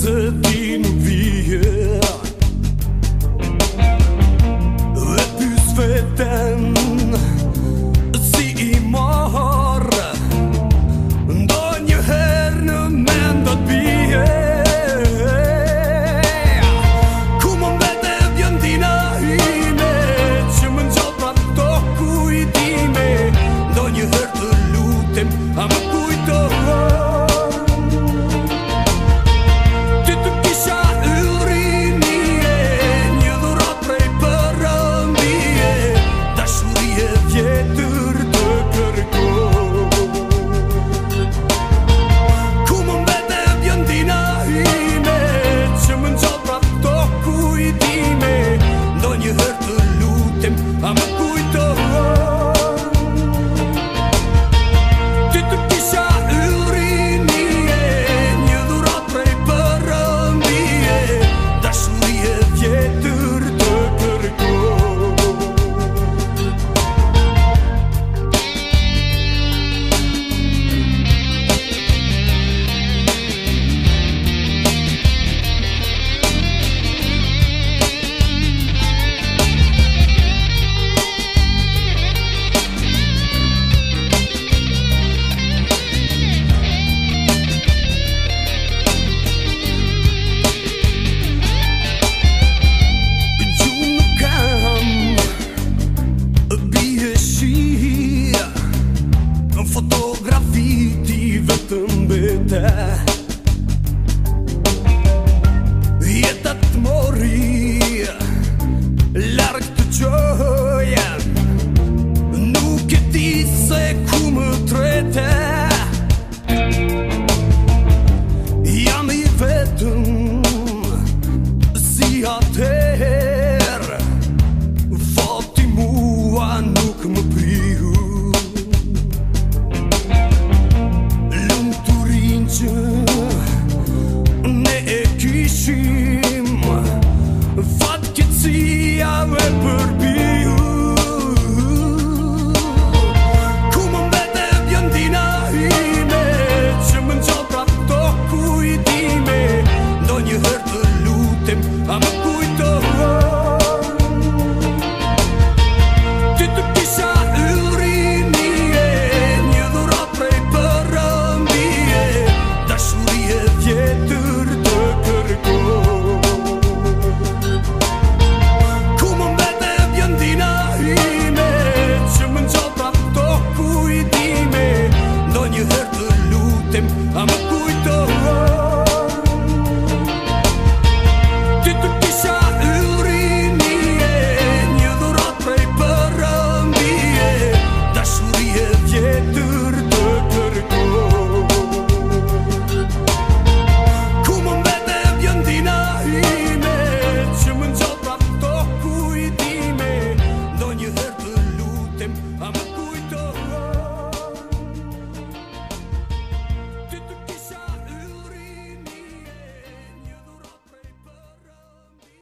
The. E të mori, lërëk të gjohë